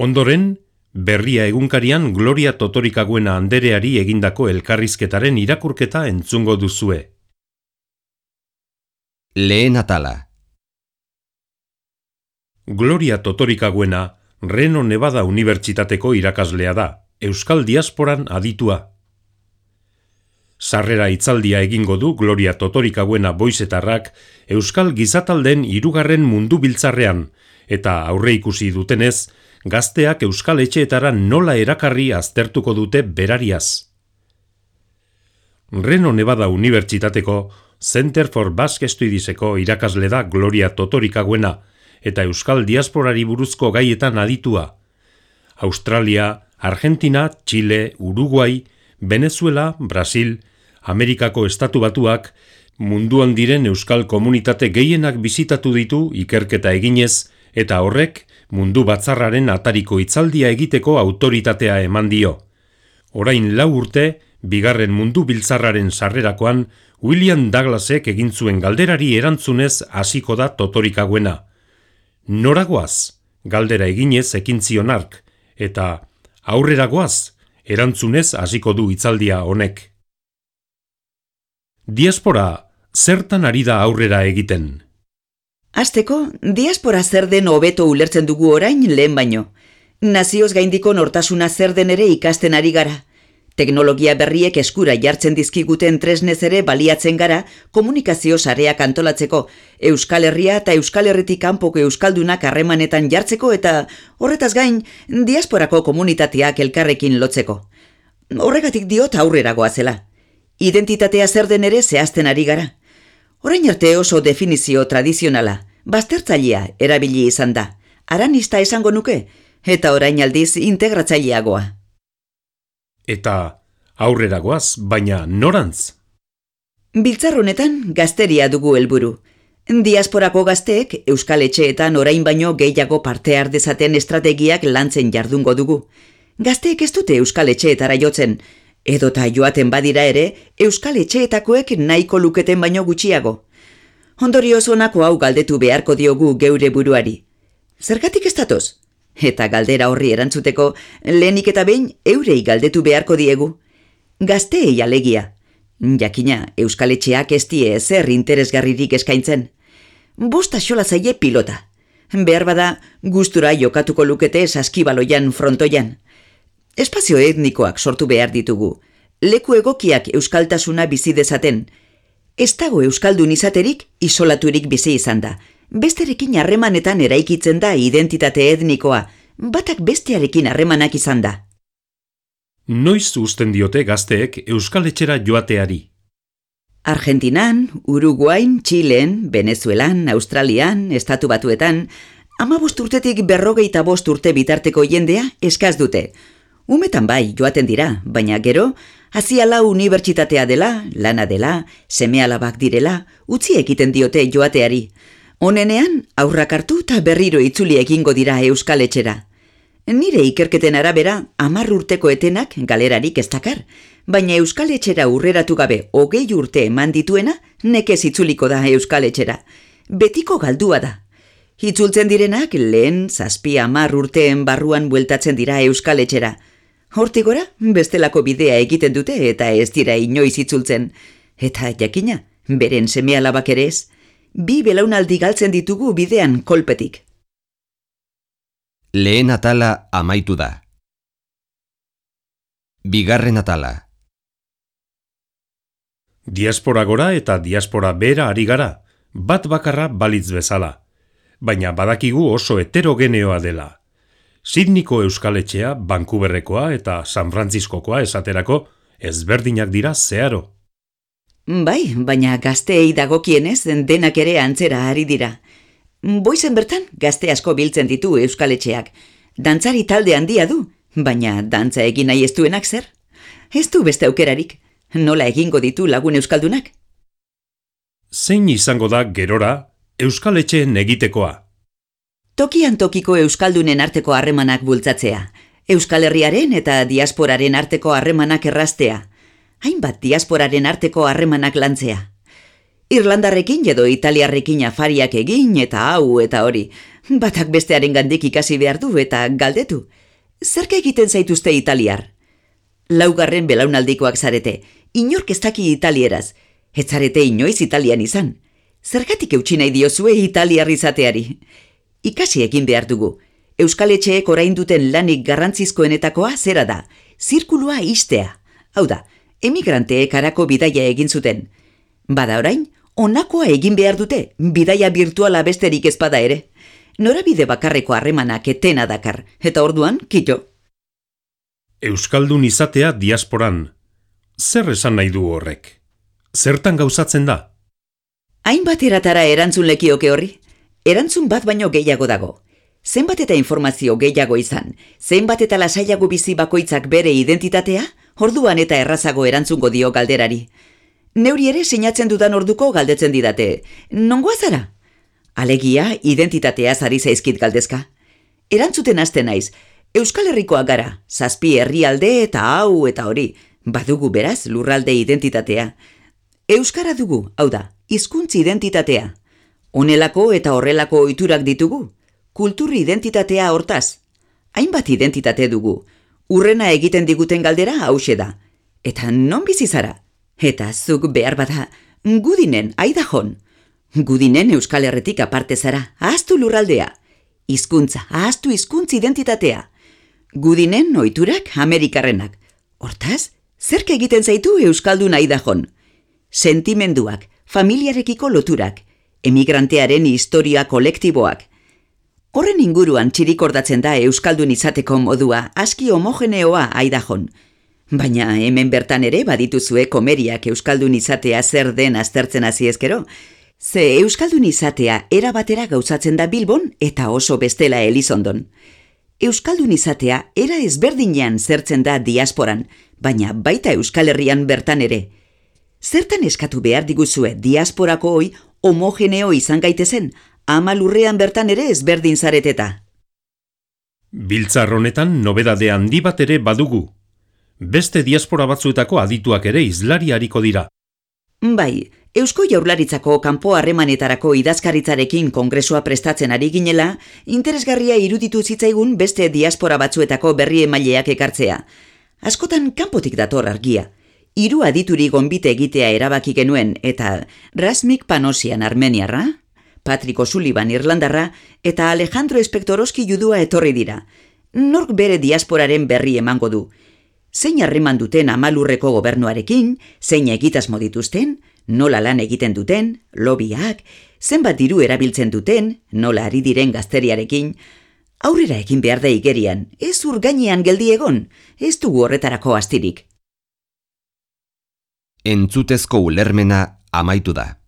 Ondoren, berria egunkarian Gloria Totorikaguena andereari egindako elkarrizketaren irakurketa entzungo duzue. Lehen atala. Gloria Totorikaguena Reno Nevada Unibertsitateko irakaslea da, Euskal Diasporan aditua. Sarrera itzaldia egingo du Gloria Totorikaguena boizetarrak Euskal Gizatalden irugarren mundu biltzarrean, eta aurre ikusi dutenez, gazteak Euskal Etxeetara nola erakarri aztertuko dute berariaz. Reno Nevada Unibertsitateko Center for Basque Studieseko irakasle da Gloria Totorikaguena eta Euskal Diasporari buruzko gaietan aditua. Australia, Argentina, Chile, Uruguay, Venezuela, Brasil, Amerikako estatu batuak, munduan diren euskal komunitate gehienak bizitatu ditu ikerketa eginez, eta horrek mundu batzarraren atariko itzaldia egiteko autoritatea eman dio. Orain lau urte, bigarren mundu biltzarraren sarrerakoan, William Douglasek egin zuen galderari erantzunez hasiko da totorikaguena. Noragoaz, galdera eginez ekin zionark, eta aurreragoaz, erantzunez hasiko du itzaldia honek. Diaspora, zertan ari da aurrera egiten? Azteko, diaspora zer den hobeto ulertzen dugu orain lehen baino. Nazioz gaindiko nortasuna zer den ere ikasten ari gara. Teknologia berriek eskura jartzen dizkiguten tresnez ere baliatzen gara komunikazio sareak antolatzeko, Euskal Herria eta Euskal Herritik kanpoko Euskaldunak harremanetan jartzeko eta horretaz gain diasporako komunitateak elkarrekin lotzeko. Horregatik diot aurrera goazela identitatea zer den ere zehazten ari gara. Orain arte oso definizio tradizionala, baztertzailea erabili izan da, aranista esango nuke, eta orain aldiz integratzaileagoa. Eta aurreragoaz, baina norantz? Biltzarronetan gazteria dugu helburu. Diasporako gazteek Euskal Etxeetan orain baino gehiago parte ardezaten estrategiak lantzen jardungo dugu. Gazteek ez dute Euskal Etxeetara jotzen, edota joaten badira ere, euskal etxeetakoek nahiko luketen baino gutxiago. Ondorio zonako hau galdetu beharko diogu geure buruari. Zergatik ez datoz? Eta galdera horri erantzuteko, lehenik eta behin eurei galdetu beharko diegu. Gazteei alegia. Jakina, euskal etxeak ez die zer interesgarririk eskaintzen. Bosta xola zaie pilota. Behar bada, gustura jokatuko lukete saskibaloian frontoian. Espazio etnikoak sortu behar ditugu. Leku egokiak euskaltasuna bizi dezaten. Ez dago euskaldun izaterik isolaturik bizi izan da. Besterekin harremanetan eraikitzen da identitate etnikoa. Batak bestearekin harremanak izan da. Noiz usten diote gazteek euskal etxera joateari? Argentinan, Uruguain, Txilen, Venezuelan, Australian, Estatu Batuetan, ama bost urtetik berrogeita bost urte bitarteko jendea eskaz dute. Umetan bai, joaten dira, baina gero, haziala unibertsitatea dela, lana dela, seme alabak direla, utzi egiten diote joateari. Honenean, aurrak hartu eta berriro itzuli egingo dira euskal etxera. Nire ikerketen arabera, amar urteko etenak galerarik ez dakar, baina euskal etxera urreratu gabe hogei urte eman dituena, nekez itzuliko da euskal etxera. Betiko galdua da. Itzultzen direnak lehen, zazpi amar urteen barruan bueltatzen dira euskal etxera. Hortik gora, bestelako bidea egiten dute eta ez dira inoiz itzultzen. Eta jakina, beren seme alabak ere ez, bi belaunaldi galtzen ditugu bidean kolpetik. Lehen atala amaitu da. Bigarren atala. Diaspora gora eta diaspora bera ari gara, bat bakarra balitz bezala. Baina badakigu oso heterogeneoa dela. Sidniko Euskaletxea, Vancouverrekoa eta San Franciscokoa esaterako ezberdinak dira zeharo. Bai, baina gazteei dagokienez denak ere antzera ari dira. Boizen bertan gazte asko biltzen ditu Euskaletxeak. Dantzari talde handia du, baina dantza egin nahi ez duenak zer? Ez du beste aukerarik, nola egingo ditu lagun Euskaldunak? Zein izango da gerora Euskaletxeen egitekoa? Tokian tokiko euskaldunen arteko harremanak bultzatzea, Euskal Herriaren eta diasporaren arteko harremanak erraztea, hainbat diasporaren arteko harremanak lantzea. Irlandarrekin edo italiarrekin afariak egin eta hau eta hori, Batak bestearen gandik ikasi behar du eta galdetu. Zerke egiten zaituzte italiar? Laugarren belaunaldikoak zarete, inork ez daki italieraz. Ez zarete inoiz italian izan. Zergatik eutxi nahi diozue italiar izateari? Ikasi egin behar dugu. Euskal Etxeek orain duten lanik garrantzizkoenetakoa zera da. Zirkulua istea. Hau da, emigranteek arako bidaia egin zuten. Bada orain, onakoa egin behar dute, bidaia virtuala besterik ezpada ere. Norabide bakarreko harremanak etena dakar, eta orduan, kito. Euskaldun izatea diasporan. Zer esan nahi du horrek? Zertan gauzatzen da? Hainbat eratara erantzun lekioke horri? Erantzun bat baino gehiago dago. Zenbat eta informazio gehiago izan, zenbat eta lasaiago bizi bakoitzak bere identitatea, orduan eta errazago erantzungo dio galderari. Neuri ere sinatzen dudan orduko galdetzen didate. Nongoa zara? Alegia, identitatea zari zaizkit galdezka. Erantzuten hasten naiz, Euskal Herrikoa gara, zazpi herrialde eta hau eta hori, badugu beraz lurralde identitatea. Euskara dugu, hau da, hizkuntz identitatea. Honelako eta horrelako ohiturak ditugu, kultur identitatea hortaz. Hainbat identitate dugu, urrena egiten diguten galdera hause da. Eta non bizi zara? Eta zuk behar bada, gudinen, aidajon. Gudinen Euskal Herretik aparte zara, ahaztu lurraldea. Hizkuntza, ahaztu hizkuntz identitatea. Gudinen ohiturak Amerikarrenak. Hortaz, zerk egiten zaitu Euskaldun aidajon? Sentimenduak, familiarekiko loturak, emigrantearen historia kolektiboak. Horren inguruan txirikordatzen da Euskaldun izateko modua aski homogeneoa aidajon. Baina hemen bertan ere badituzue komeriak Euskaldun izatea zer den aztertzen hasi ezkero. Ze Euskaldun izatea era batera gauzatzen da Bilbon eta oso bestela Elizondon. Euskaldun izatea era ezberdinean zertzen da diasporan, baina baita Euskal Herrian bertan ere. Zertan eskatu behar diguzue diasporako hoi homogeneo izan gaitezen, ama lurrean bertan ere ezberdin zareteta. Biltzar honetan nobedade handi bat ere badugu. Beste diaspora batzuetako adituak ere izlari hariko dira. Bai, Eusko Jaurlaritzako kanpo harremanetarako idazkaritzarekin kongresua prestatzen ari ginela, interesgarria iruditu zitzaigun beste diaspora batzuetako berri emaileak ekartzea. Askotan kanpotik dator argia. Hiru adituri gonbite egitea erabaki genuen eta Rasmik Panosian Armeniarra, Patrick O'Sullivan Irlandarra eta Alejandro Espektoroski judua etorri dira. Nork bere diasporaren berri emango du. Zein harreman duten amalurreko gobernuarekin, zein egitasmo dituzten, nola lan egiten duten, lobiak, zenbat diru erabiltzen duten, nola ari diren gazteriarekin, aurrera egin behar da igerian, ez urgainean geldi egon, ez dugu horretarako astirik. Entzutezko ulermena amaitu da.